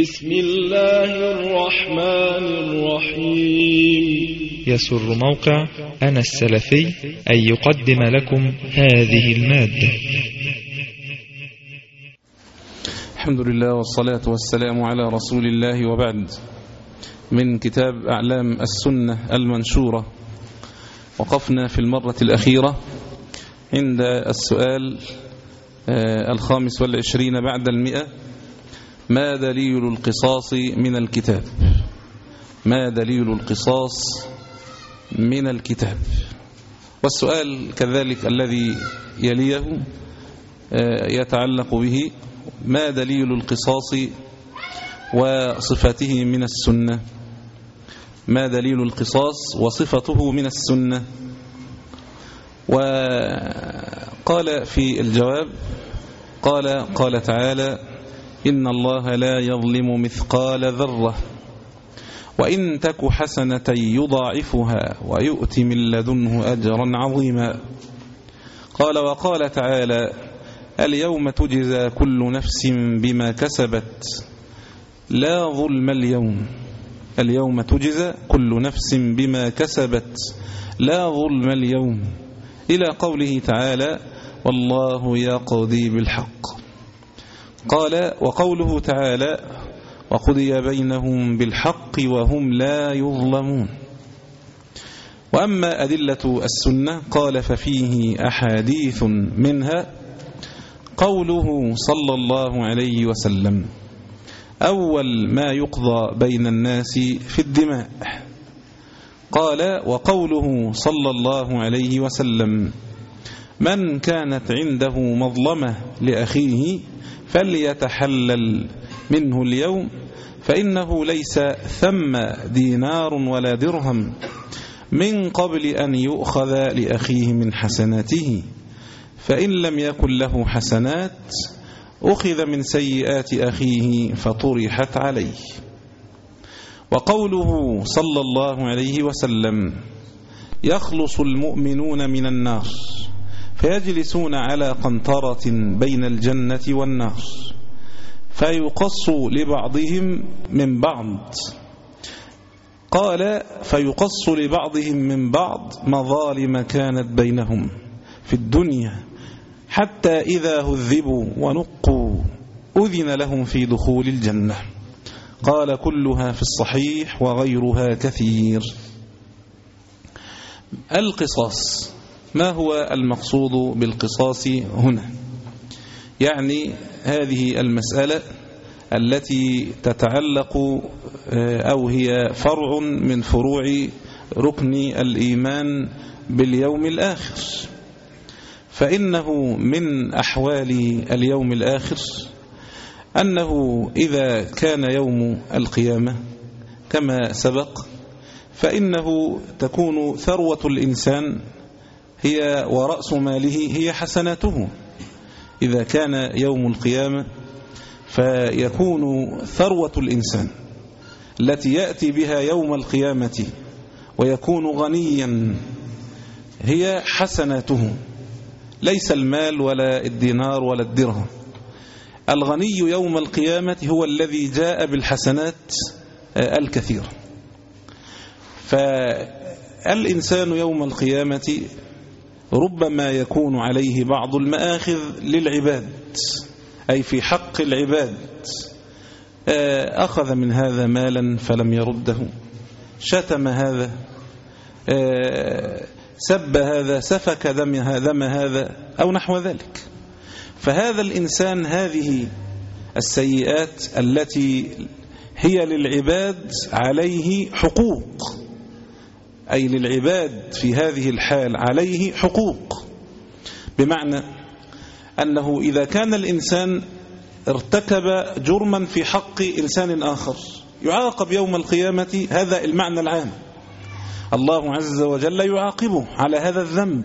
بسم الله الرحمن الرحيم. يسر موقع أنا السلفي أن يقدم لكم هذه المادة. الحمد لله والصلاة والسلام على رسول الله وبعد. من كتاب أعلام السنة المنشورة. وقفنا في المرة الأخيرة عند السؤال الخامس والعشرين بعد المئة. ما دليل القصاص من الكتاب؟ ما دليل القصاص من الكتاب؟ والسؤال كذلك الذي يليه يتعلق به ما دليل القصاص وصفته من السنة؟ ما دليل القصاص وصفته من السنة؟ وقال في الجواب قال قال تعالى إن الله لا يظلم مثقال ذرة وإن تك حسنة يضاعفها ويؤت من لدنه أجرا عظيما. قال وقال تعالى اليوم تجزى كل نفس بما كسبت. لا ظلم اليوم. اليوم تجزى كل نفس بما كسبت. لا ظلم اليوم. إلى قوله تعالى والله يقضي بالحق. قال وقوله تعالى وقضي بينهم بالحق وهم لا يظلمون. وأما أدلة السنة قال ففيه أحاديث منها قوله صلى الله عليه وسلم أول ما يقضى بين الناس في الدماء. قال وقوله صلى الله عليه وسلم من كانت عنده مظلمة لأخيه فليتحلل منه اليوم فإنه ليس ثم دينار ولا درهم من قبل أن يؤخذ لأخيه من حسناته. فإن لم يكن له حسنات أخذ من سيئات أخيه فطرحت عليه. وقوله صلى الله عليه وسلم يخلص المؤمنون من النار. فيجلسون على قنطرة بين الجنة والنار فيقص لبعضهم من بعض. قال فيقص لبعضهم من بعض مظالم كانت بينهم في الدنيا حتى إذا هذبوا ونقوا أذن لهم في دخول الجنة. قال كلها في الصحيح وغيرها كثير. القصاص. ما هو المقصود بالقصاص هنا؟ يعني هذه المسألة التي تتعلق أو هي فرع من فروع ركن الإيمان باليوم الآخر. فإنه من أحوال اليوم الآخر أنه إذا كان يوم القيامة كما سبق فإنه تكون ثروة الإنسان هي ورأس ماله هي حسناته. إذا كان يوم القيامة فيكون ثروة الإنسان التي يأتي بها يوم القيامة ويكون غنيا. هي حسناته. ليس المال ولا الدينار ولا الدرهم. الغني يوم القيامة هو الذي جاء بالحسنات الكثيرة. فالإنسان يوم القيامة ربما يكون عليه بعض المآخذ للعباد أي في حق العباد. أخذ من هذا مالا فلم يرده. شتم هذا. سب هذا سفك دم هذا أو نحو ذلك. فهذا الإنسان هذه السيئات التي هي للعباد عليه حقوق. أي للعباد في هذه الحال عليه حقوق. بمعنى أنه إذا كان الإنسان ارتكب جرما في حق إنسان آخر يعاقب يوم القيامة هذا المعنى العام. الله عز وجل يعاقبه على هذا الذنب.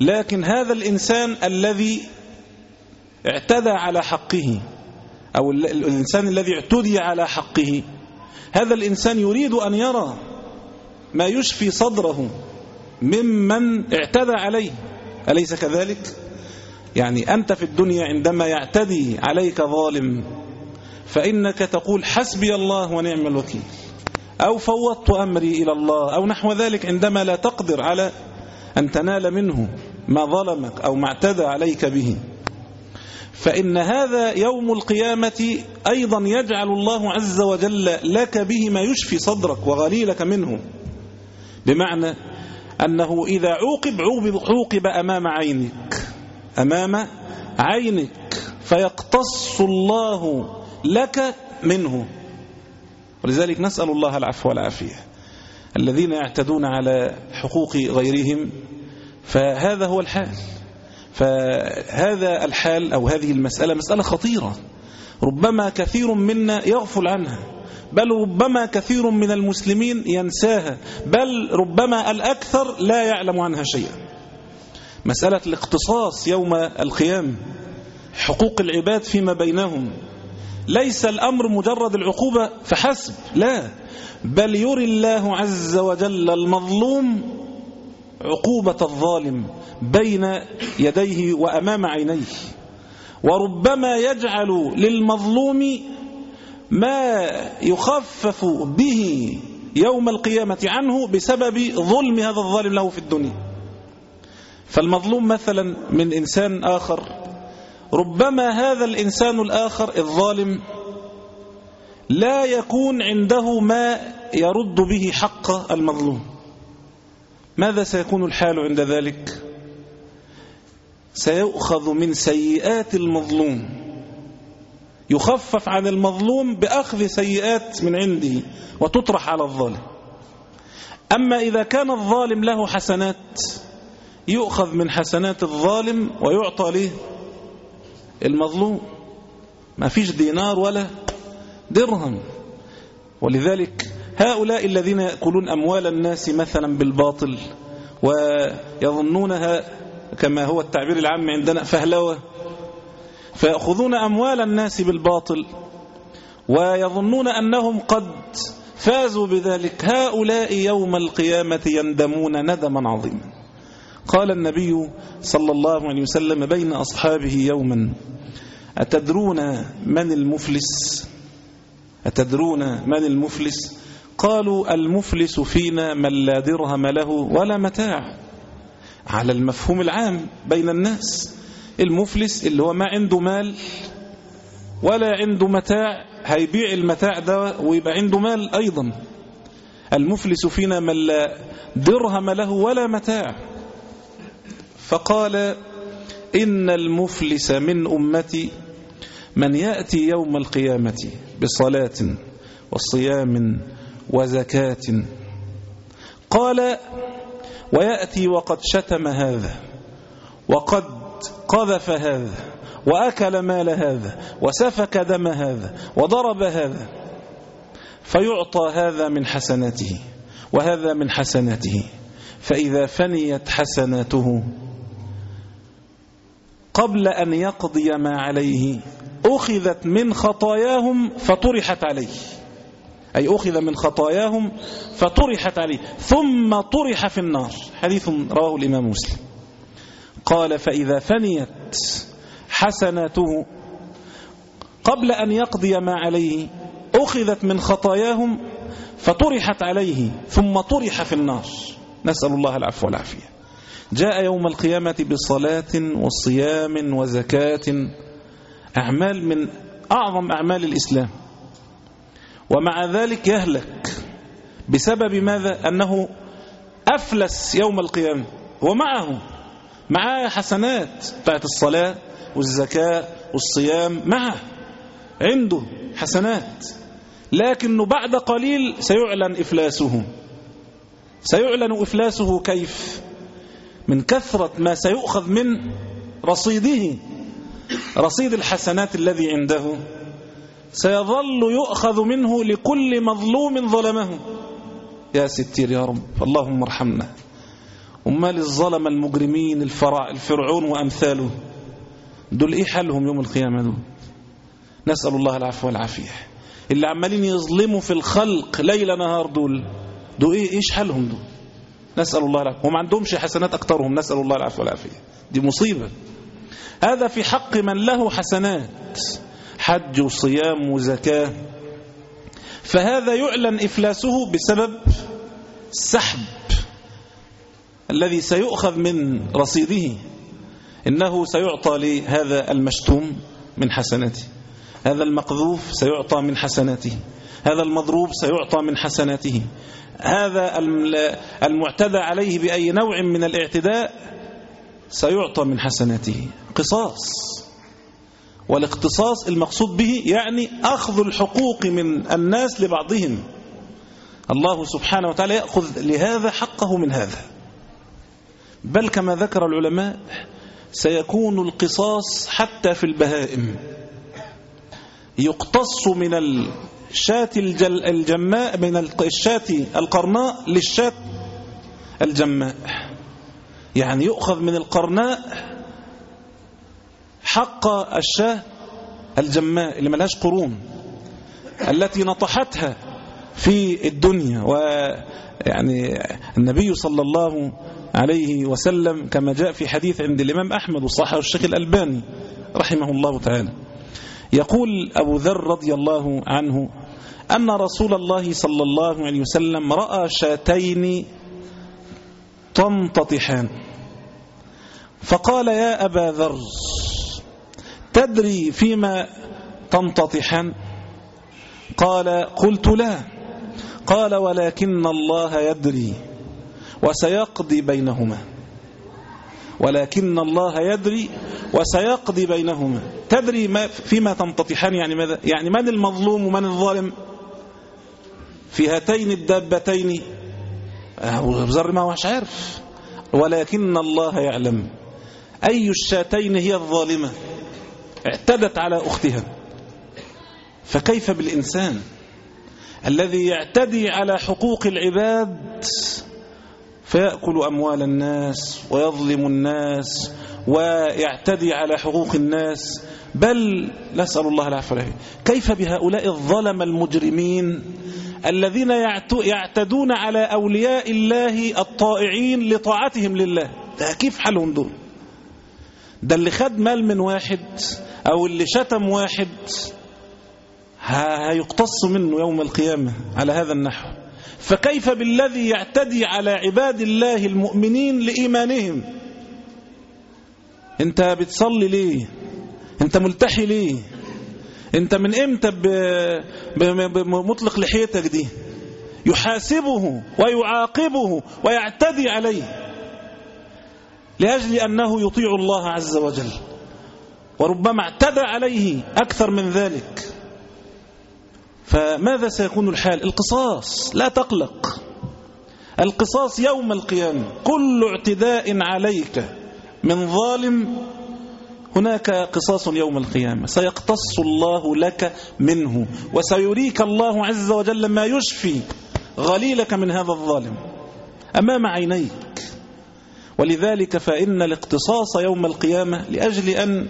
لكن هذا الإنسان الذي اعتدى على حقه أو الإنسان الذي اعتدي على حقه هذا الإنسان يريد أن يرى ما يشفي صدره ممن اعتدى عليه. أليس كذلك؟ يعني أنت في الدنيا عندما يعتدي عليك ظالم فإنك تقول حسبي الله ونعم الوكيل أو فوضت أمري إلى الله أو نحو ذلك عندما لا تقدر على أن تنال منه ما ظلمك أو ما اعتدى عليك به. فإن هذا يوم القيامة أيضا يجعل الله عز وجل لك به ما يشفي صدرك وغليلك منه. بمعنى أنه إذا عوقب عوقب, أمام عينك أمام عينك فيقتص الله لك منه. ولذلك نسأل الله العفو والعافية. الذين يعتدون على حقوق غيرهم فهذا هو الحال. فهذا الحال أو هذه المسألة مسألة خطيرة. ربما كثير منا يغفل عنها. بل ربما كثير من المسلمين ينساها بل ربما الأكثر لا يعلم عنها شيئا. مسألة الاقتصاص يوم القيام حقوق العباد فيما بينهم. ليس الأمر مجرد العقوبة فحسب لا. بل يري الله عز وجل المظلوم عقوبة الظالم بين يديه وأمام عينيه. وربما يجعل للمظلوم ما يخفف به يوم القيامة عنه بسبب ظلم هذا الظالم له في الدنيا. فالمظلوم مثلا من إنسان آخر ربما هذا الإنسان الآخر الظالم لا يكون عنده ما يرد به حق المظلوم. ماذا سيكون الحال عند ذلك؟ سيؤخذ من سيئات المظلوم. يخفف عن المظلوم بأخذ سيئات من عنده وتطرح على الظالم. أما إذا كان الظالم له حسنات يؤخذ من حسنات الظالم ويعطى له المظلوم. ما فيش دينار ولا درهم. ولذلك هؤلاء الذين يأكلون أموال الناس مثلا بالباطل ويظنونها كما هو التعبير العام عندنا فهلوة فيأخذون أموال الناس بالباطل ويظنون أنهم قد فازوا بذلك. هؤلاء يوم القيامة يندمون ندما عظيما. قال النبي صلى الله عليه وسلم بين أصحابه يوما أتدرون من المفلس؟ أتدرون من المفلس؟ قالوا المفلس فينا من لا درهم له ولا متاع. على المفهوم العام بين الناس المفلس اللي هو ما عنده مال ولا عنده متاع هيبيع المتاع ده ويبقى عنده مال أيضا. المفلس فينا من لا درهم له ولا متاع. فقال إن المفلس من أمتي من يأتي يوم القيامة بصلاة وصيام وزكاة. قال ويأتي وقد شتم هذا وقد قذف هذا وأكل مال هذا وسفك دم هذا وضرب هذا فيعطى هذا من حسناته وهذا من حسناته. فإذا فنيت حسناته قبل أن يقضي ما عليه أخذت من خطاياهم فطرحت عليه. أي أخذ من خطاياهم فطرحت عليه ثم طرح في النار. حديث رواه الإمام مسلم. قال فإذا فنيت حسناته قبل أن يقضي ما عليه أخذت من خطاياهم فطرحت عليه ثم طرح في النار. نسأل الله العفو والعافية. جاء يوم القيامة بصلاة وصيام وزكاة أعمال من أعظم أعمال الإسلام. ومع ذلك يهلك. بسبب ماذا؟ أنه أفلس يوم القيامة. ومعه معاه حسنات بتاعت الصلاة والزكاة والصيام معه. عنده حسنات. لكنه بعد قليل سيعلن إفلاسه. سيعلن إفلاسه كيف؟ من كثرة ما سيؤخذ من رصيده. رصيد الحسنات الذي عنده. سيظل يؤخذ منه لكل مظلوم ظلمه. يا ستير يا رب اللهم ارحمنا. أمال الظلم المجرمين الفرع الفرعون وأمثاله. دول إيه حالهم يوم القيامة دول؟ نسأل الله العفو والعافية. اللي عمالين يظلموا في الخلق ليل نهار دول دول إيه إيش حالهم دول؟ نسأل الله العفو. وما عندهمش حسنات أكترهم نسأل الله العفو والعافية. دي مصيبة. هذا في حق من له حسنات حج وصيام وزكاة. فهذا يعلن إفلاسه بسبب السحب الذي سيؤخذ من رصيده. إنه سيعطى لهذا المشتوم من حسناته. هذا المقذوف سيعطى من حسناته. هذا المضروب سيعطى من حسناته. هذا المعتدى عليه بأي نوع من الاعتداء سيعطى من حسناته. قصاص. والاقتصاص المقصود به يعني أخذ الحقوق من الناس لبعضهم. الله سبحانه وتعالى يأخذ لهذا حقه من هذا. بل كما ذكر العلماء سيكون القصاص حتى في البهائم. يقتص من الشاة الجماء من الشاة القرناء للشاة الجماء. يعني يؤخذ من القرناء حق الشاة الجماء اللي ملهاش قرون التي نطحتها في الدنيا. ويعني النبي صلى الله عليه وسلم كما جاء في حديث عند الإمام أحمد وصححه الشيخ الألباني رحمه الله تعالى. يقول أبو ذر رضي الله عنه أن رسول الله صلى الله عليه وسلم رأى شاتين تنتطحان فقال يا أبا ذر تدري فيما تنتطحان قال قلت لا. قال ولكن الله يدري وسيقضي بينهما. ولكن الله يدري وسيقضي بينهما. تدري ما فيما تنتطحان يعني ماذا؟ يعني من المظلوم ومن الظالم؟ في هاتين الدابتين. أبو ذر ما هوش عارف. ولكن الله يعلم. أي الشاتين هي الظالمة؟ اعتدت على أختها. فكيف بالإنسان؟ الذي يعتدي على حقوق العباد فيأكل أموال الناس ويظلم الناس ويعتدي على حقوق الناس. بل نسأل الله العفو والعافية. كيف بهؤلاء الظلم المجرمين الذين يعتدون على أولياء الله الطائعين لطاعتهم لله؟ ده كيف حالهم دول؟ ده اللي خد مال من واحد أو اللي شتم واحد هيقتص منه يوم القيامة على هذا النحو. فكيف بالذي يعتدي على عباد الله المؤمنين لإيمانهم؟ انت بتصلي ليه؟ انت ملتحي ليه؟ انت من إمتى بمطلق لحيتك دي؟ يحاسبه ويعاقبه ويعتدي عليه لأجل أنه يطيع الله عز وجل. وربما اعتدى عليه أكثر من ذلك. فماذا سيكون الحال؟ القصاص. لا تقلق. القصاص يوم القيامة كل اعتداء عليك من ظالم هناك قصاص يوم القيامة. سيقتص الله لك منه وسيريك الله عز وجل ما يشفي غليلك من هذا الظالم أمام عينيك. ولذلك فإن الاقتصاص يوم القيامة لأجل أن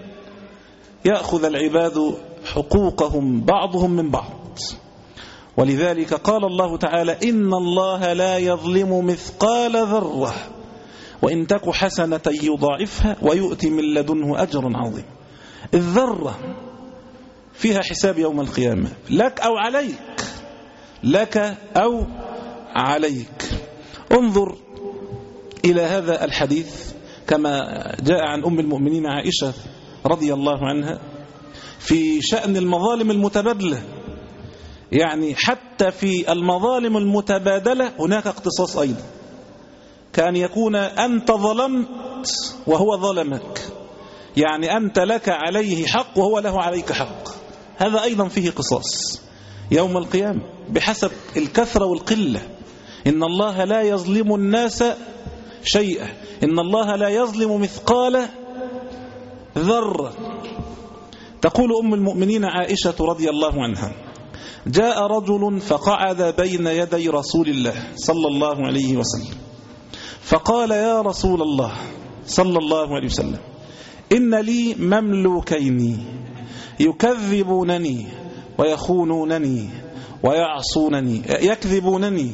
يأخذ العباد حقوقهم بعضهم من بعض. ولذلك قال الله تعالى إن الله لا يظلم مثقال ذرة وإن تك حسنة يضاعفها ويؤتي من لدنه أجر عظيم. الذرة فيها حساب يوم القيامة. لك أو عليك. لك أو عليك. انظر إلى هذا الحديث كما جاء عن أم المؤمنين عائشة رضي الله عنها في شأن المظالم المتبادلة. يعني حتى في المظالم المتبادلة هناك اقتصاص أيضا. كان يكون أنت ظلمت وهو ظلمك. يعني أنت لك عليه حق وهو له عليك حق. هذا أيضا فيه قصاص. يوم القيامة بحسب الكثرة والقلة. إن الله لا يظلم الناس شيئا. إن الله لا يظلم مثقال ذرة. تقول أم المؤمنين عائشة رضي الله عنها جاء رجل فقعد بين يدي رسول الله صلى الله عليه وسلم. فقال يا رسول الله صلى الله عليه وسلم إن لي مملوكين يكذبونني ويخونونني ويعصونني يكذبونني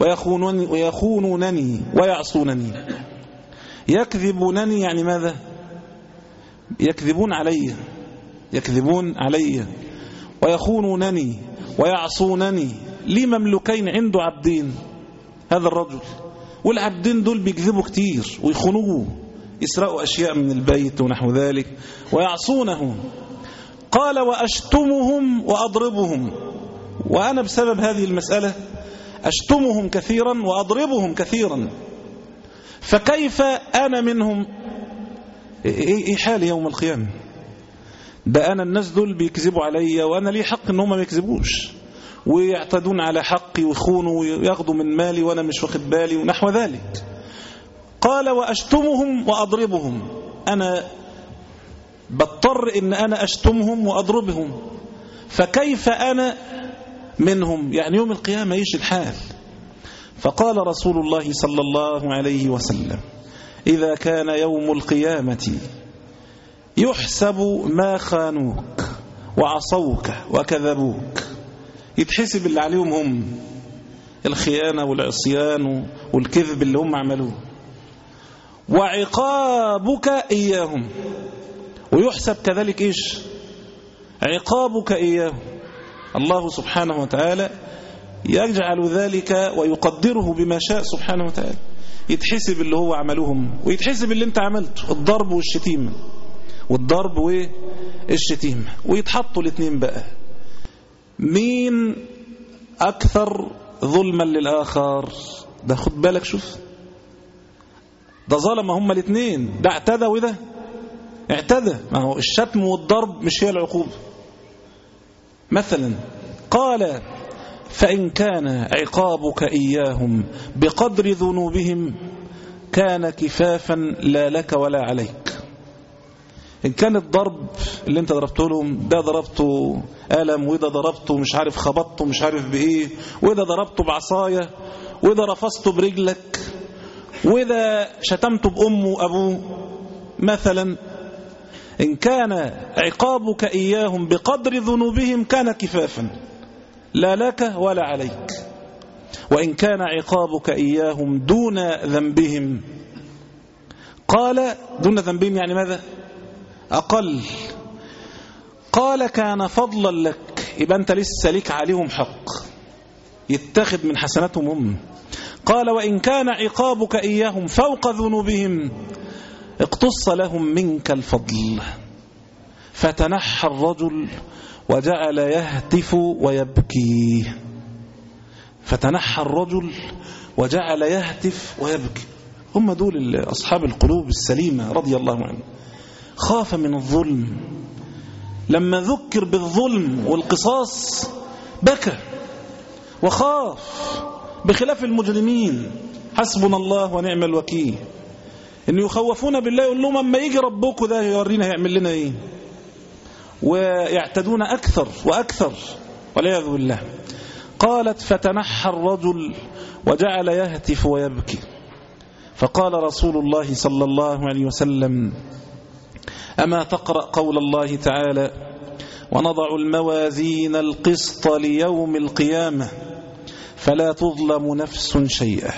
ويخونونني, ويخونونني ويعصونني. يكذبونني يعني ماذا؟ يكذبون علي يكذبون علي. ويخونونني ويعصونني. لي مملوكين عنده عبدين؟ هذا الرجل. والعبدين دول بيكذبوا كتير ويخونوه. يسرقوا أشياء من البيت ونحو ذلك ويعصونه. قال وأشتمهم وأضربهم. وأنا بسبب هذه المسألة أشتمهم كثيرا وأضربهم كثيرا. فكيف أنا منهم؟ إيه حالي يوم القيامة؟ ده أنا الناس دول بيكذبوا عليا وأنا لي حق إن هم ما يكذبوش. ويعتدون على حقي ويخونوا وياخدوا من مالي وأنا مش واخد بالي ونحو ذلك. قال وأشتمهم وأضربهم. أنا بضطر إن أنا أشتمهم وأضربهم. فكيف أنا منهم؟ يعني يوم القيامة إيش الحال؟ فقال رسول الله صلى الله عليه وسلم إذا كان يوم القيامة يحسب ما خانوك وعصوك وكذبوك. يتحسب اللي عليهم هم الخيانة والعصيان والكذب اللي هم عملوه. وعقابك إياهم. ويحسب كذلك إيش؟ عقابك إياهم. الله سبحانه وتعالى يجعل ذلك ويقدره بما شاء سبحانه وتعالى. يتحسب اللي هو عملوهم ويتحسب اللي انت عملته الضرب والشتيمة. والضرب والشتيمة ويتحطوا الاثنين بقى. مين أكثر ظلما للآخر؟ ده خد بالك شوف. ده ظلم هما الاثنين. ده اعتدى وده اعتدى. ما هو الشتم والضرب مش هي العقوبة مثلا قال فإن كان عقابك إياهم بقدر ذنوبهم كان كفافا لا لك ولا عليك. إن كان الضرب اللي أنت ضربته لهم ده ضربته ألم وده ضربته مش عارف خبطته مش عارف بإيه وده ضربته بعصاية وده رفضته برجلك وده شتمته بأمه وأبوه. مثلا إن كان عقابك إياهم بقدر ذنوبهم كان كفافا لا لك ولا عليك. وإن كان عقابك إياهم دون ذنبهم. قال دون ذنبهم يعني ماذا؟ أقل. قال كان فضلا لك. يبقى أنت لسه لك عليهم حق. يتخذ من حسناتهم هم. قال وإن كان عقابك إياهم فوق ذنوبهم اقتص لهم منك الفضل. فتنحى الرجل وجعل يهتف ويبكي. فتنحى الرجل وجعل يهتف ويبكي. هم دول أصحاب القلوب السليمة رضي الله عنه خاف من الظلم. لما ذكر بالظلم والقصاص بكى وخاف بخلاف المجرمين. حسبنا الله ونعم الوكيل. إن يخوفون بالله يقول لهم أما يجي ربكم ده يورينا هيعمل لنا إيه؟ ويعتدون أكثر وأكثر والعياذ بالله. قالت فتنحى الرجل وجعل يهتف ويبكي. فقال رسول الله صلى الله عليه وسلم أما تقرأ قول الله تعالى ونضع الموازين القسط ليوم القيامة فلا تظلم نفس شيئا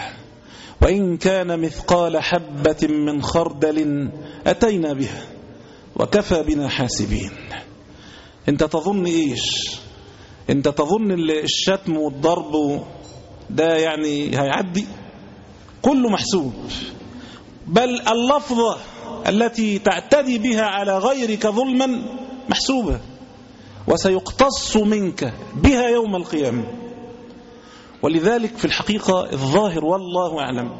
وإن كان مثقال حبة من خردل أتينا بها وكفى بنا حاسبين. أنت تظن إيش؟ أنت تظن الشتم والضرب ده يعني هيعدي؟ كله محسوب. بل اللفظة التي تعتدي بها على غيرك ظلما محسوبة وسيقتص منك بها يوم القيامة. ولذلك في الحقيقة الظاهر والله أعلم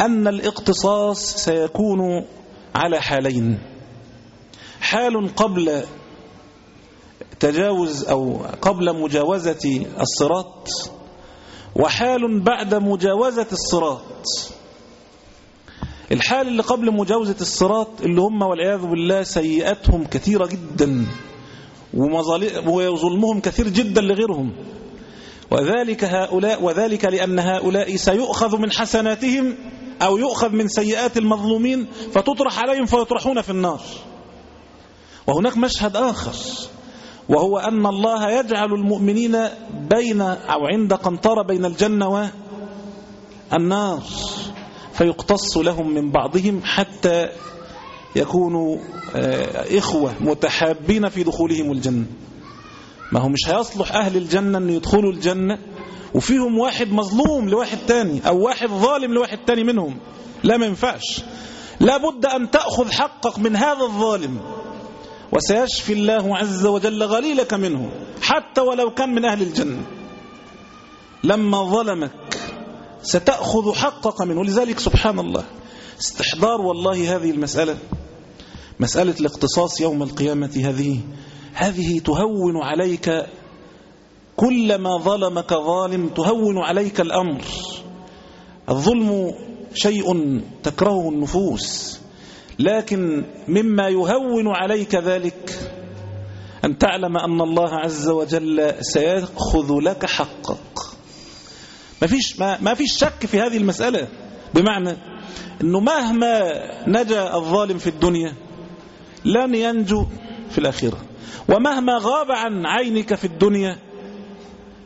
أن الاقتصاص سيكون على حالين. حال قبل تجاوز أو قبل مجاوزة الصراط وحال بعد مجاوزة الصراط. الحال اللي قبل مجاوزة الصراط اللي هم والعياذ بالله سيئاتهم كثيرة جدا وظلمهم كثير جدا لغيرهم. وذلك هؤلاء وذلك لأن هؤلاء سيؤخذ من حسناتهم أو يؤخذ من سيئات المظلومين فتطرح عليهم فيطرحون في النار. وهناك مشهد آخر وهو أن الله يجعل المؤمنين بين أو عند قنطرة بين الجنة والنار. فيقتص لهم من بعضهم حتى يكونوا آه، إخوة متحابين في دخولهم الجنة. ما هو مش هيصلح أهل الجنة أن يدخلوا الجنة وفيهم واحد مظلوم لواحد تاني أو واحد ظالم لواحد تاني منهم. لا ما ينفعش. لابد أن تأخذ حقك من هذا الظالم. وسيشفي الله عز وجل غليلك منه حتى ولو كان من أهل الجنة. لما ظلمك ستأخذ حقك منه. ولذلك سبحان الله استحضار والله هذه المسألة مسألة الاقتصاص يوم القيامة هذه هذه تهون عليك كلما ظلمك ظالم تهون عليك الأمر. الظلم شيء تكرهه النفوس لكن مما يهون عليك ذلك أن تعلم أن الله عز وجل سيأخذ لك حقك. ما فيش, ما, فيش شك في هذه المسألة. بمعنى أنه مهما نجا الظالم في الدنيا لن ينجو في الآخرة. ومهما غاب عن عينك في الدنيا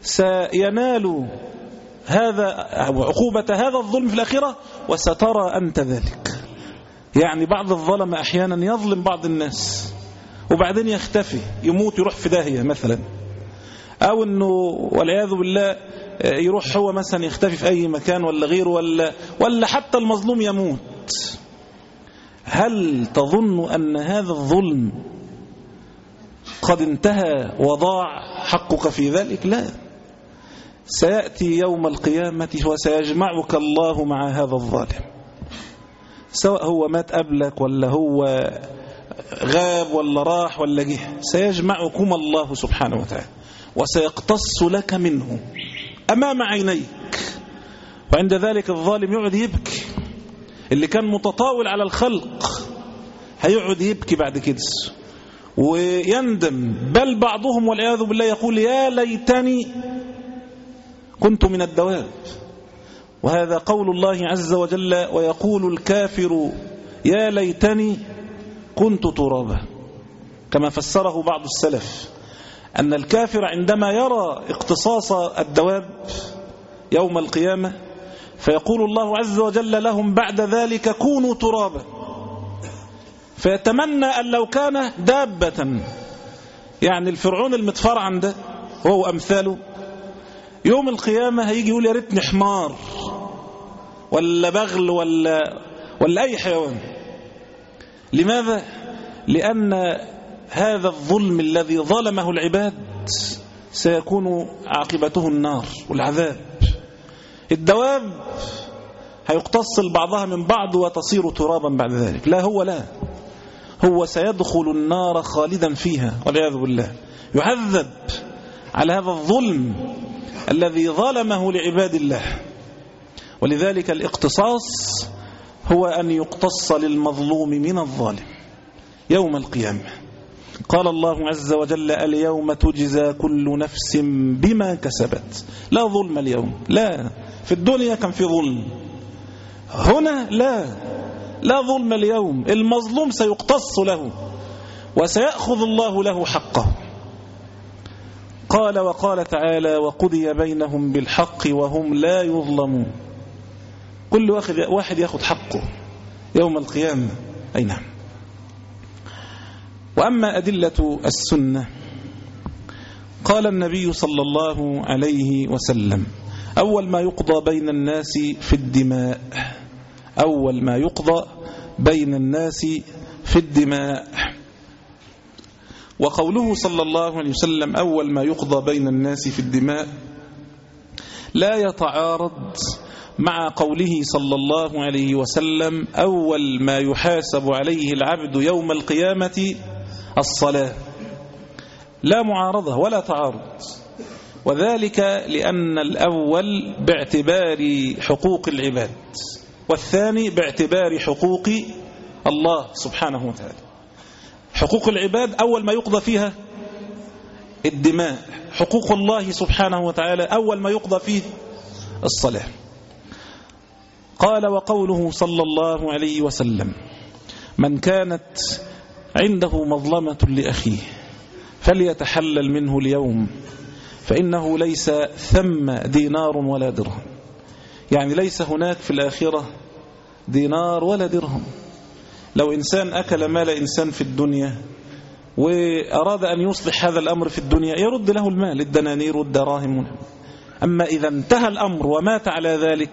سينال هذا عقوبة هذا الظلم في الآخرة وسترى أنت ذلك. يعني بعض الظلم أحيانا يظلم بعض الناس وبعدين يختفي يموت يروح في داهية مثلا. أو أنه والعياذ بالله يروح هو مثلا يختفي في أي مكان ولا غيره ولا, ولا حتى المظلوم يموت. هل تظن أن هذا الظلم قد انتهى وضاع حقك في ذلك؟ لا. سيأتي يوم القيامة وسيجمعك الله مع هذا الظالم. سواء هو مات قبلك ولا هو غاب ولا راح ولا جه سيجمعكم الله سبحانه وتعالى وسيقتص لك منه. أمام عينيك. وعند ذلك الظالم يقعد يبكي. اللي كان متطاول على الخلق هيقعد يبكي بعد كده. ويندم. بل بعضهم والعياذ بالله يقول يا ليتني كنت من الدواب. وهذا قول الله عز وجل ويقول الكافر يا ليتني كنت ترابا. كما فسره بعض السلف. أن الكافر عندما يرى اقتصاص الدواب يوم القيامة فيقول الله عز وجل لهم بعد ذلك كونوا ترابا فيتمنى أن لو كان دابة يعني الفرعون المتفرعن ده وهو أمثاله يوم القيامة هيجي يقول يا ريتني حمار ولا بغل ولا ولا أي حيوان لماذا؟ لأن هذا الظلم الذي ظلمه العباد سيكون عاقبته النار والعذاب. الدواب هيقتص بعضها من بعض وتصير ترابا بعد ذلك. لا هو لا هو سيدخل النار خالدا فيها والعياذ بالله. يعذب على هذا الظلم الذي ظلمه لعباد الله. ولذلك الاقتصاص هو أن يقتص للمظلوم من الظالم يوم القيامة. قال الله عز وجل اليوم تجزى كل نفس بما كسبت. لا ظلم اليوم لا. في الدنيا كان في ظلم؟ هنا لا. لا ظلم اليوم المظلوم سيقتص له وسيأخذ الله له حقه. قال وقال تعالى وقضي بينهم بالحق وهم لا يظلمون. كل واحد ياخذ حقه يوم القيامة. أي نعم. وأما أدلة السنة قال النبي صلى الله عليه وسلم أول ما يقضى بين الناس في الدماء أول ما يقضى بين الناس في الدماء. وقوله صلى الله عليه وسلم أول ما يقضى بين الناس في الدماء لا يتعارض مع قوله صلى الله عليه وسلم أول ما يحاسب عليه العبد يوم القيامة الصلاة. لا معارضة ولا تعارض. وذلك لأن الأول باعتبار حقوق العباد والثاني باعتبار حقوق الله سبحانه وتعالى. حقوق العباد أول ما يقضى فيها الدماء. حقوق الله سبحانه وتعالى أول ما يقضى فيه الصلاة. قال وقوله صلى الله عليه وسلم من كانت عنده مظلمة لأخيه فليتحلل منه اليوم. فإنه ليس ثم دينار ولا درهم. يعني ليس هناك في الآخرة دينار ولا درهم. لو إنسان أكل مال إنسان في الدنيا وأراد أن يصلح هذا الأمر في الدنيا يرد له المال الدنانير والدراهم. أما إذا انتهى الأمر ومات على ذلك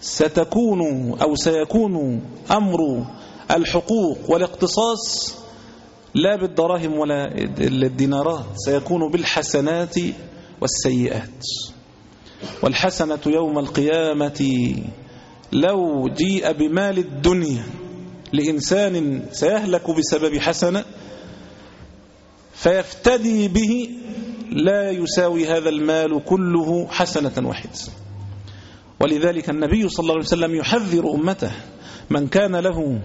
ستكون أو سيكون أمر الحقوق والاقتصاص لا بالدراهم ولا الدينارات سيكون بالحسنات والسيئات. والحسنة يوم القيامة لو جيء بمال الدنيا لإنسان سيهلك بسبب حسنة فيفتدي به لا يساوي هذا المال كله حسنة واحدة. ولذلك النبي صلى الله عليه وسلم يحذر أمته من كان له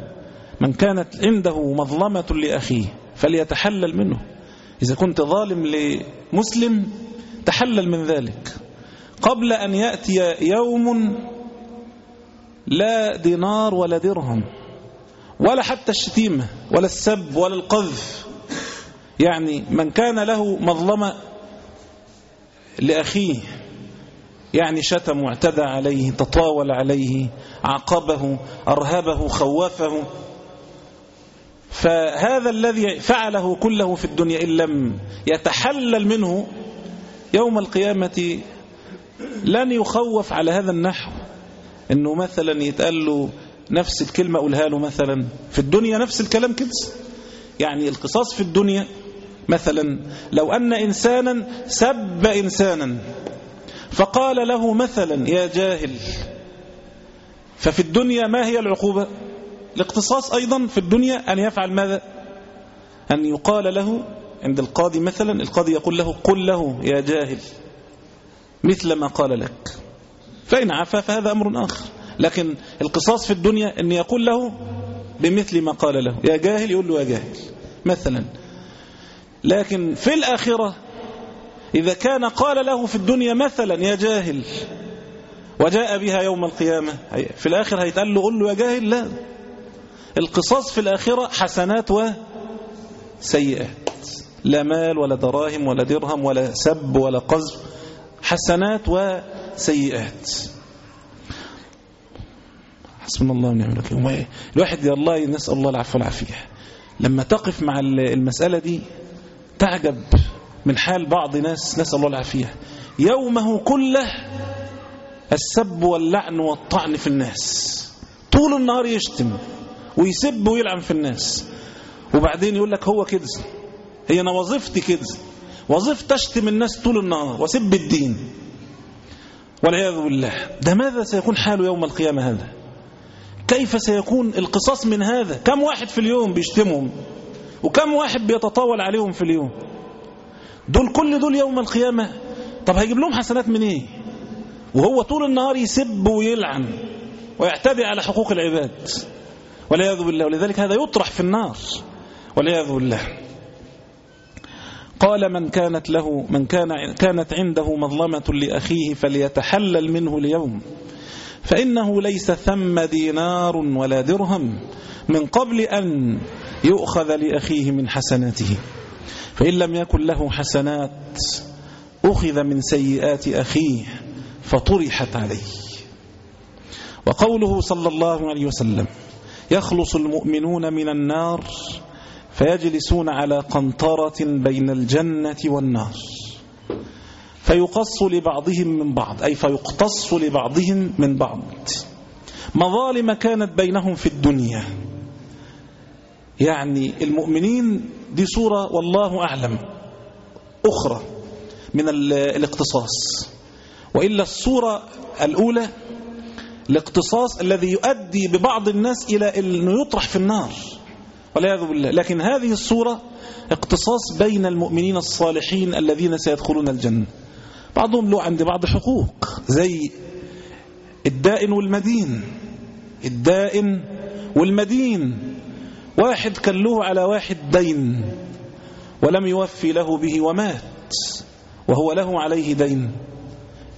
من كانت عنده مظلمة لأخيه فليتحلل منه. إذا كنت ظالم لمسلم تحلل من ذلك. قبل أن يأتي يوم لا دينار ولا درهم ولا حتى الشتيمة ولا السب ولا القذف. يعني من كان له مظلمة لأخيه يعني شتم واعتدى عليه تطاول عليه عاقبه أرهبه خوفه فهذا الذي فعله كله في الدنيا إن لم يتحلل منه يوم القيامة لن يخوف على هذا النحو. إنه مثلا يتقال له نفس الكلمة قولها له مثلا في الدنيا نفس الكلام كده. يعني القصاص في الدنيا مثلا لو أن إنسانا سب إنسانا فقال له مثلا يا جاهل ففي الدنيا ما هي العقوبة؟ الاقتصاص أيضا في الدنيا أن يفعل ماذا؟ أن يقال له عند القاضي مثلا القاضي يقول له قل له يا جاهل مثل ما قال لك. فإن عفا فهذا أمر آخر. لكن القصاص في الدنيا أن يقول له بمثل ما قال له. يا جاهل يقول له يا جاهل مثلا. لكن في الآخرة إذا كان قال له في الدنيا مثلا يا جاهل وجاء بها يوم القيامة في الآخر هيتقال له قل له يا جاهل لا. القصاص في الآخرة حسنات وسيئات لا مال ولا دراهم ولا درهم ولا سب ولا قذف حسنات وسيئات حسبنا الله ونعم الوكيل. الواحد يا الله نسأل الله العفو والعافية. لما تقف مع المسألة دي تعجب من حال بعض ناس نسأل الله العافية. يومه كله السب واللعن والطعن في الناس. طول النهار يشتم. ويسب ويلعن في الناس. وبعدين يقول لك هو كده. هي أنا وظيفتي كده. وظيفتي أشتم الناس طول النهار. وسب الدين. والعياذ بالله. ده ماذا سيكون حاله يوم القيامة هذا؟ كيف سيكون القصاص من هذا؟ كم واحد في اليوم بيشتمهم؟ وكم واحد بيتطاول عليهم في اليوم؟ دول كل دول يوم القيامة. طب هيجيب لهم حسنات من إيه وهو طول النهار يسب ويلعن ويعتدي على حقوق العباد. والعياذ بالله. ولذلك هذا يطرح في النار. والعياذ بالله. قال من كانت له من كان كانت عنده مظلمة لأخيه فليتحلل منه اليوم. فإنه ليس ثم دينار ولا درهم من قبل أن يؤخذ لأخيه من حسناته. فإن لم يكن له حسنات أخذ من سيئات أخيه فطرحت عليه. وقوله صلى الله عليه وسلم يخلص المؤمنون من النار فيجلسون على قنطرة بين الجنة والنار فيقص لبعضهم من بعض أي فيقتص لبعضهم من بعض. مظالم كانت بينهم في الدنيا. يعني المؤمنين دي صورة والله أعلم أخرى من الاقتصاص. وإلا الصورة الأولى الاقتصاص الذي يؤدي ببعض الناس إلى أنه يطرح في النار. والعياذ بالله. لكن هذه الصورة اقتصاص بين المؤمنين الصالحين الذين سيدخلون الجنة. بعضهم له عند بعض حقوق زي الدائن والمدين. الدائن والمدين. واحد كان له على واحد دين ولم يوفي له به ومات وهو له عليه دين.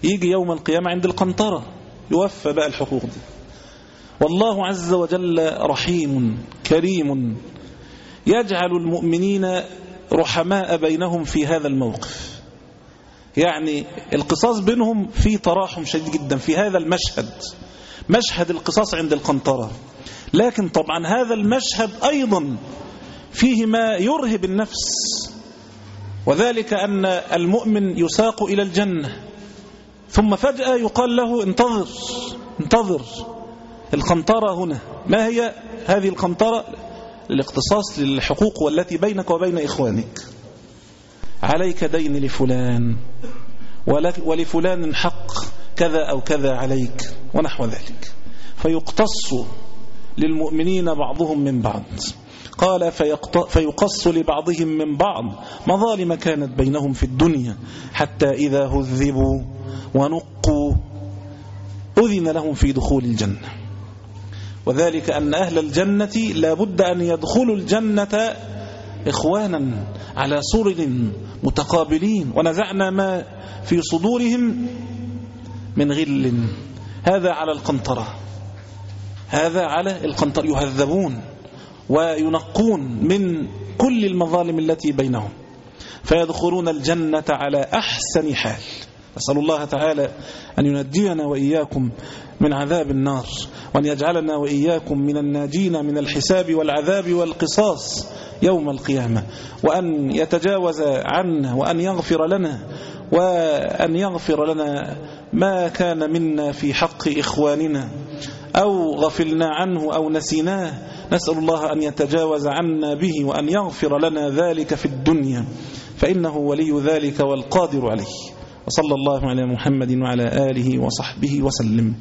يجي يوم القيامة عند القنطرة. يوفى بقى الحقوق دي. والله عز وجل رحيم كريم. يجعل المؤمنين رحماء بينهم في هذا الموقف. يعني القصاص بينهم في تراحم شديد جدا في هذا المشهد. مشهد القصاص عند القنطرة. لكن طبعا هذا المشهد أيضا فيه ما يرهب النفس. وذلك أن المؤمن يساق إلى الجنة. ثم فجأة يقال له انتظر انتظر القنطرة هنا. ما هي هذه القنطرة الاقتصاص للحقوق والتي بينك وبين إخوانك. عليك دين لفلان ولفلان حق كذا أو كذا عليك ونحو ذلك. فيقتص للمؤمنين بعضهم من بعض. قال فيقص لبعضهم من بعض. مظالم كانت بينهم في الدنيا حتى إذا هذبوا ونقوا أذن لهم في دخول الجنة. وذلك أن أهل الجنة لابد أن يدخلوا الجنة إخوانا على سرر متقابلين. ونزعنا ما في صدورهم من غل. هذا على القنطرة. هذا على القنطرة يهذبون. وينقون من كل المظالم التي بينهم. فيدخلون الجنة على أحسن حال. أسأل الله تعالى أن ينجينا وإياكم من عذاب النار وأن يجعلنا وإياكم من الناجين من الحساب والعذاب والقصاص يوم القيامة وأن يتجاوز عنا وأن يغفر لنا وأن يغفر لنا ما كان منا في حق إخواننا. أو غفلنا عنه أو نسيناه نسأل الله أن يتجاوز عنا به وأن يغفر لنا ذلك في الدنيا فإنه ولي ذلك والقادر عليه. وصلى الله على محمد وعلى آله وصحبه وسلم.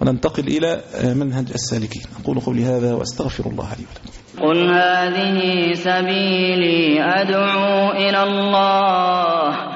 وننتقل إلى منهج السالكين. أقول قولي هذا وأستغفر الله لي ولكم. قل هذه سبيلي أدعو إلى الله.